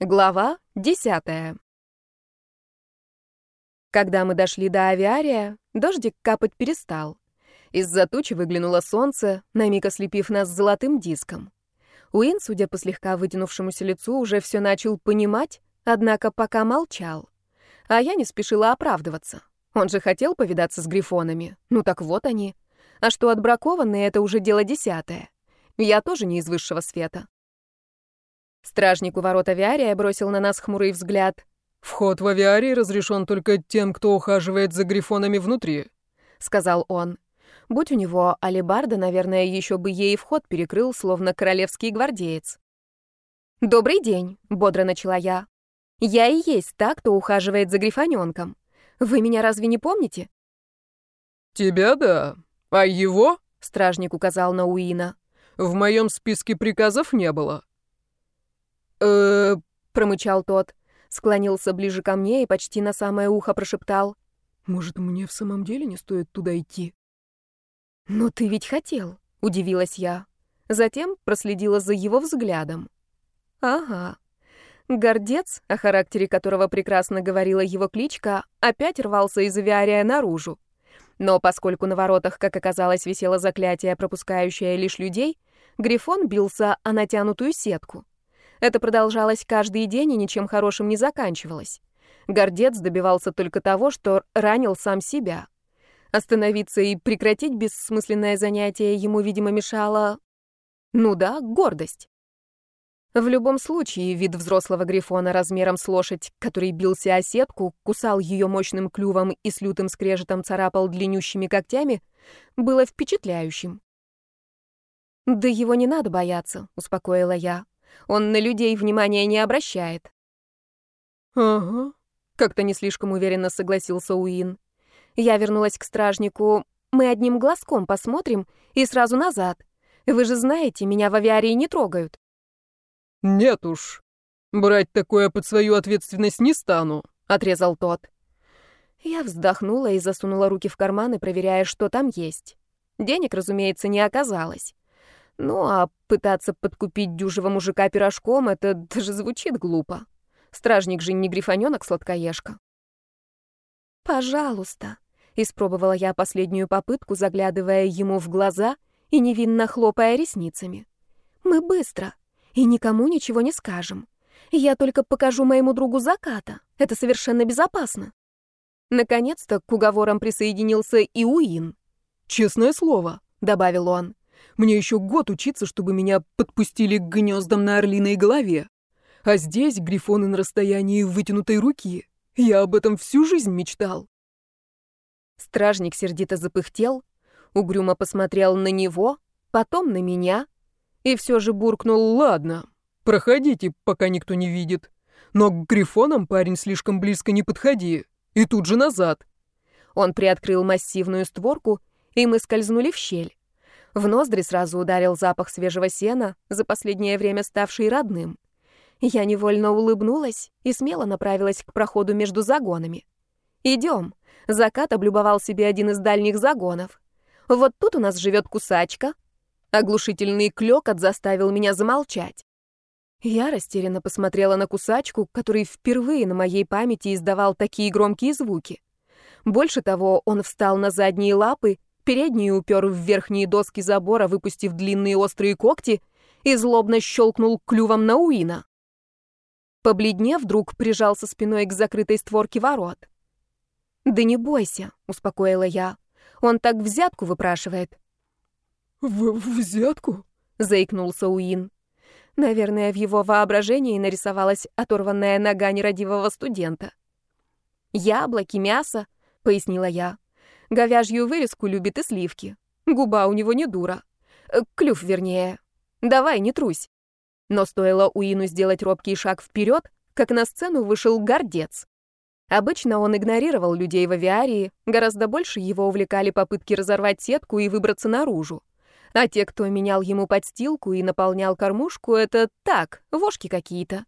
Глава десятая. Когда мы дошли до авиария, дождик капать перестал. Из-за тучи выглянуло солнце, на миг ослепив нас золотым диском. Уин, судя по слегка вытянувшемуся лицу, уже все начал понимать, однако пока молчал. А я не спешила оправдываться. Он же хотел повидаться с грифонами. Ну так вот они. А что отбракованные — это уже дело десятое. Я тоже не из высшего света. Стражник у ворот авиария бросил на нас хмурый взгляд. «Вход в авиарий разрешен только тем, кто ухаживает за грифонами внутри», — сказал он. Будь у него алебарда, наверное, еще бы ей вход перекрыл, словно королевский гвардеец. «Добрый день», — бодро начала я. «Я и есть та, кто ухаживает за грифоненком. Вы меня разве не помните?» «Тебя да. А его?» — стражник указал на Уина. «В моем списке приказов не было» э промычал тот, склонился ближе ко мне и почти на самое ухо прошептал. «Может, мне в самом деле не стоит туда идти?» «Но ты ведь хотел», — удивилась я. Затем проследила за его взглядом. «Ага». Гордец, о характере которого прекрасно говорила его кличка, опять рвался из авиария наружу. Но поскольку на воротах, как оказалось, висело заклятие, пропускающее лишь людей, Грифон бился о натянутую сетку. Это продолжалось каждый день и ничем хорошим не заканчивалось. Гордец добивался только того, что ранил сам себя. Остановиться и прекратить бессмысленное занятие ему, видимо, мешало... Ну да, гордость. В любом случае, вид взрослого грифона размером с лошадь, который бился о сетку, кусал ее мощным клювом и с лютым скрежетом царапал длиннющими когтями, было впечатляющим. «Да его не надо бояться», — успокоила я. Он на людей внимания не обращает. Ага, как-то не слишком уверенно согласился Уин. Я вернулась к стражнику. Мы одним глазком посмотрим и сразу назад. Вы же знаете, меня в авиарии не трогают. Нет уж. Брать такое под свою ответственность не стану, отрезал тот. Я вздохнула и засунула руки в карманы, проверяя, что там есть. Денег, разумеется, не оказалось. Ну, а пытаться подкупить дюжего мужика пирожком — это даже звучит глупо. Стражник же не грифонёнок-сладкоежка. «Пожалуйста», — испробовала я последнюю попытку, заглядывая ему в глаза и невинно хлопая ресницами. «Мы быстро, и никому ничего не скажем. Я только покажу моему другу заката. Это совершенно безопасно». Наконец-то к уговорам присоединился и Уин. «Честное слово», — добавил он. Мне еще год учиться, чтобы меня подпустили к гнездам на орлиной голове. А здесь грифоны на расстоянии вытянутой руки. Я об этом всю жизнь мечтал. Стражник сердито запыхтел, угрюмо посмотрел на него, потом на меня и все же буркнул «Ладно, проходите, пока никто не видит. Но к грифонам, парень, слишком близко не подходи. И тут же назад». Он приоткрыл массивную створку, и мы скользнули в щель. В ноздри сразу ударил запах свежего сена, за последнее время ставший родным. Я невольно улыбнулась и смело направилась к проходу между загонами. «Идем». Закат облюбовал себе один из дальних загонов. «Вот тут у нас живет кусачка». Оглушительный клёкот заставил меня замолчать. Я растерянно посмотрела на кусачку, который впервые на моей памяти издавал такие громкие звуки. Больше того, он встал на задние лапы передние упер в верхние доски забора, выпустив длинные острые когти, и злобно щелкнул клювом на Уина. Побледнев, вдруг прижался спиной к закрытой створке ворот. «Да не бойся», — успокоила я. «Он так взятку выпрашивает». «В взятку?» — заикнулся Уин. Наверное, в его воображении нарисовалась оторванная нога нерадивого студента. «Яблоки, мясо», — пояснила я. Говяжью вырезку любит и сливки. Губа у него не дура. Э, клюв, вернее. Давай, не трусь. Но стоило Уину сделать робкий шаг вперед, как на сцену вышел гордец. Обычно он игнорировал людей в авиарии, гораздо больше его увлекали попытки разорвать сетку и выбраться наружу. А те, кто менял ему подстилку и наполнял кормушку, это так, вошки какие-то.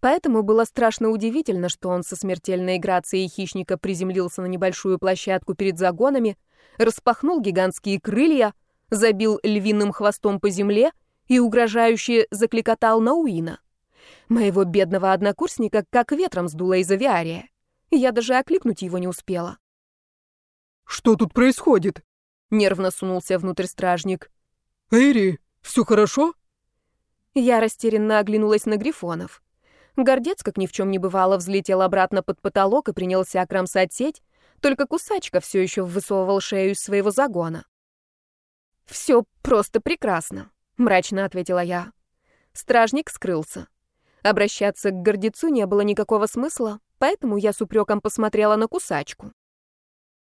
Поэтому было страшно удивительно, что он со смертельной грацией хищника приземлился на небольшую площадку перед загонами, распахнул гигантские крылья, забил львиным хвостом по земле и угрожающе закликотал на Уина. Моего бедного однокурсника как ветром сдуло из авиария. Я даже окликнуть его не успела. «Что тут происходит?» — нервно сунулся внутрь стражник. «Эйри, все хорошо?» Я растерянно оглянулась на грифонов. Гордец, как ни в чем не бывало, взлетел обратно под потолок и принялся кромсать сеть, только кусачка все еще высовывал шею из своего загона. «Все просто прекрасно», — мрачно ответила я. Стражник скрылся. Обращаться к гордецу не было никакого смысла, поэтому я с упреком посмотрела на кусачку.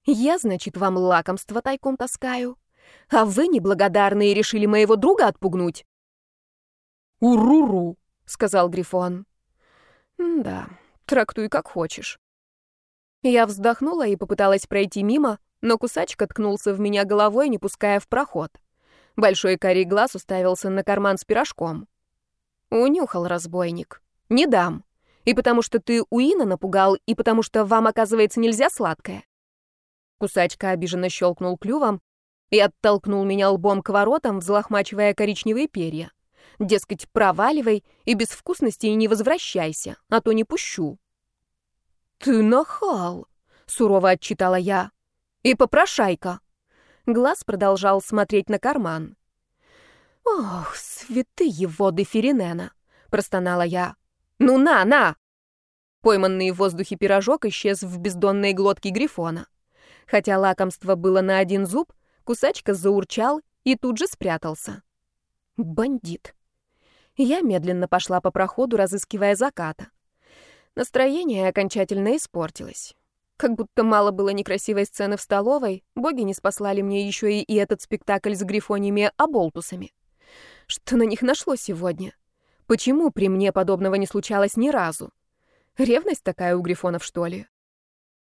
«Я, значит, вам лакомство тайком таскаю, а вы неблагодарные решили моего друга отпугнуть?» «Уруру», — сказал Грифон. «Да, трактуй как хочешь». Я вздохнула и попыталась пройти мимо, но кусачка ткнулся в меня головой, не пуская в проход. Большой карий глаз уставился на карман с пирожком. Унюхал разбойник. Не дам. И потому что ты Уина напугал, и потому что вам, оказывается, нельзя сладкое. Кусачка обиженно щелкнул клювом и оттолкнул меня лбом к воротам, взлохмачивая коричневые перья. Дескать, проваливай и без вкусности не возвращайся, а то не пущу. «Ты нахал!» — сурово отчитала я. «И попрошайка!» Глаз продолжал смотреть на карман. «Ох, святые воды Феринена!» — простонала я. «Ну на, на!» Пойманный в воздухе пирожок исчез в бездонной глотке Грифона. Хотя лакомство было на один зуб, кусачка заурчал и тут же спрятался. Бандит. Я медленно пошла по проходу, разыскивая заката. Настроение окончательно испортилось. Как будто мало было некрасивой сцены в столовой, боги не спаслали мне еще и, и этот спектакль с грифониями оболтусами. Что на них нашло сегодня? Почему при мне подобного не случалось ни разу? Ревность такая у грифонов, что ли?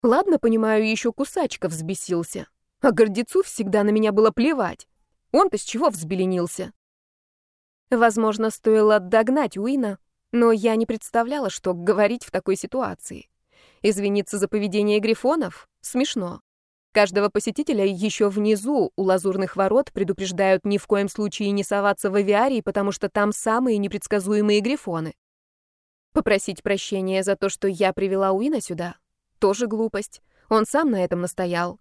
Ладно, понимаю, еще кусачка взбесился. А гордецу всегда на меня было плевать. Он-то с чего взбеленился? Возможно, стоило догнать Уина, но я не представляла, что говорить в такой ситуации. Извиниться за поведение грифонов? Смешно. Каждого посетителя еще внизу у лазурных ворот предупреждают ни в коем случае не соваться в авиарий, потому что там самые непредсказуемые грифоны. Попросить прощения за то, что я привела Уина сюда, тоже глупость. Он сам на этом настоял.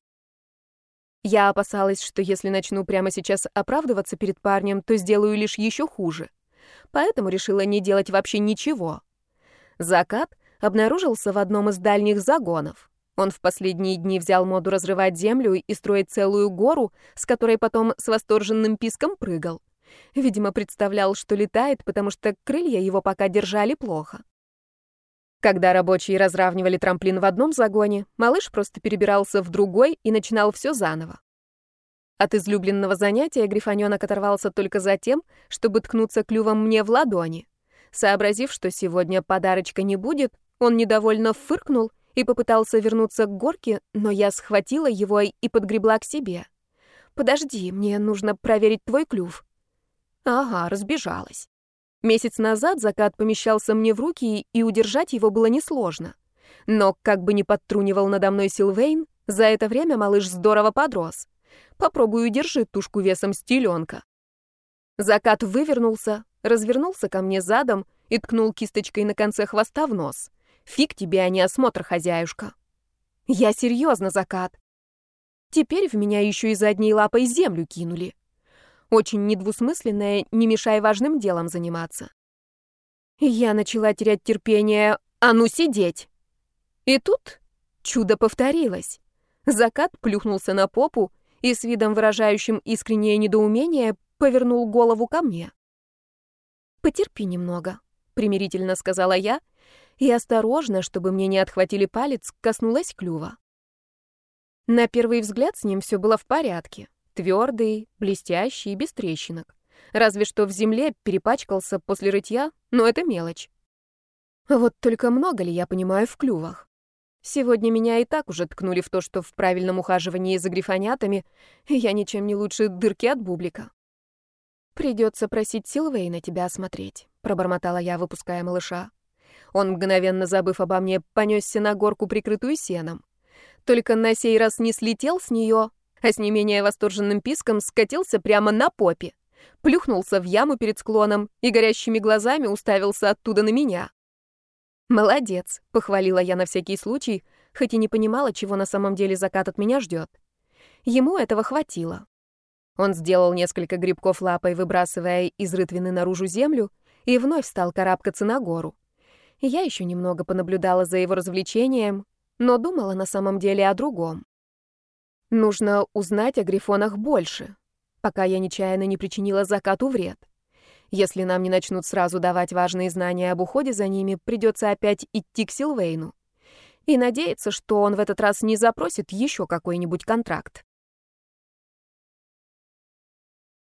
Я опасалась, что если начну прямо сейчас оправдываться перед парнем, то сделаю лишь еще хуже. Поэтому решила не делать вообще ничего. Закат обнаружился в одном из дальних загонов. Он в последние дни взял моду разрывать землю и строить целую гору, с которой потом с восторженным писком прыгал. Видимо, представлял, что летает, потому что крылья его пока держали плохо. Когда рабочие разравнивали трамплин в одном загоне, малыш просто перебирался в другой и начинал все заново. От излюбленного занятия грифонёнок оторвался только за тем, чтобы ткнуться клювом мне в ладони. Сообразив, что сегодня подарочка не будет, он недовольно фыркнул и попытался вернуться к горке, но я схватила его и подгребла к себе. «Подожди, мне нужно проверить твой клюв». Ага, разбежалась. Месяц назад закат помещался мне в руки, и удержать его было несложно. Но, как бы ни подтрунивал надо мной Силвейн, за это время малыш здорово подрос. Попробую держи тушку весом стеленка. Закат вывернулся, развернулся ко мне задом и ткнул кисточкой на конце хвоста в нос. Фиг тебе, а не осмотр, хозяюшка. Я серьезно, закат. Теперь в меня еще и задней лапой землю кинули. Очень недвусмысленное «не мешай важным делом заниматься». Я начала терять терпение «а ну сидеть!» И тут чудо повторилось. Закат плюхнулся на попу и с видом выражающим искреннее недоумение повернул голову ко мне. «Потерпи немного», — примирительно сказала я, и осторожно, чтобы мне не отхватили палец, коснулась клюва. На первый взгляд с ним все было в порядке. Твердый, блестящий, без трещинок. Разве что в земле перепачкался после рытья, но это мелочь. Вот только много ли я понимаю в клювах? Сегодня меня и так уже ткнули в то, что в правильном ухаживании за грифонятами я ничем не лучше дырки от бублика. «Придется просить Силвейна тебя осмотреть», — пробормотала я, выпуская малыша. Он, мгновенно забыв обо мне, понесся на горку, прикрытую сеном. Только на сей раз не слетел с нее, а с не менее восторженным писком скатился прямо на попе. плюхнулся в яму перед склоном и горящими глазами уставился оттуда на меня. «Молодец», — похвалила я на всякий случай, хоть и не понимала, чего на самом деле закат от меня ждет. Ему этого хватило. Он сделал несколько грибков лапой, выбрасывая из рытвины наружу землю, и вновь стал карабкаться на гору. Я еще немного понаблюдала за его развлечением, но думала на самом деле о другом. Нужно узнать о грифонах больше, пока я нечаянно не причинила закату вред. Если нам не начнут сразу давать важные знания об уходе за ними, придется опять идти к Силвейну. И надеяться, что он в этот раз не запросит еще какой-нибудь контракт.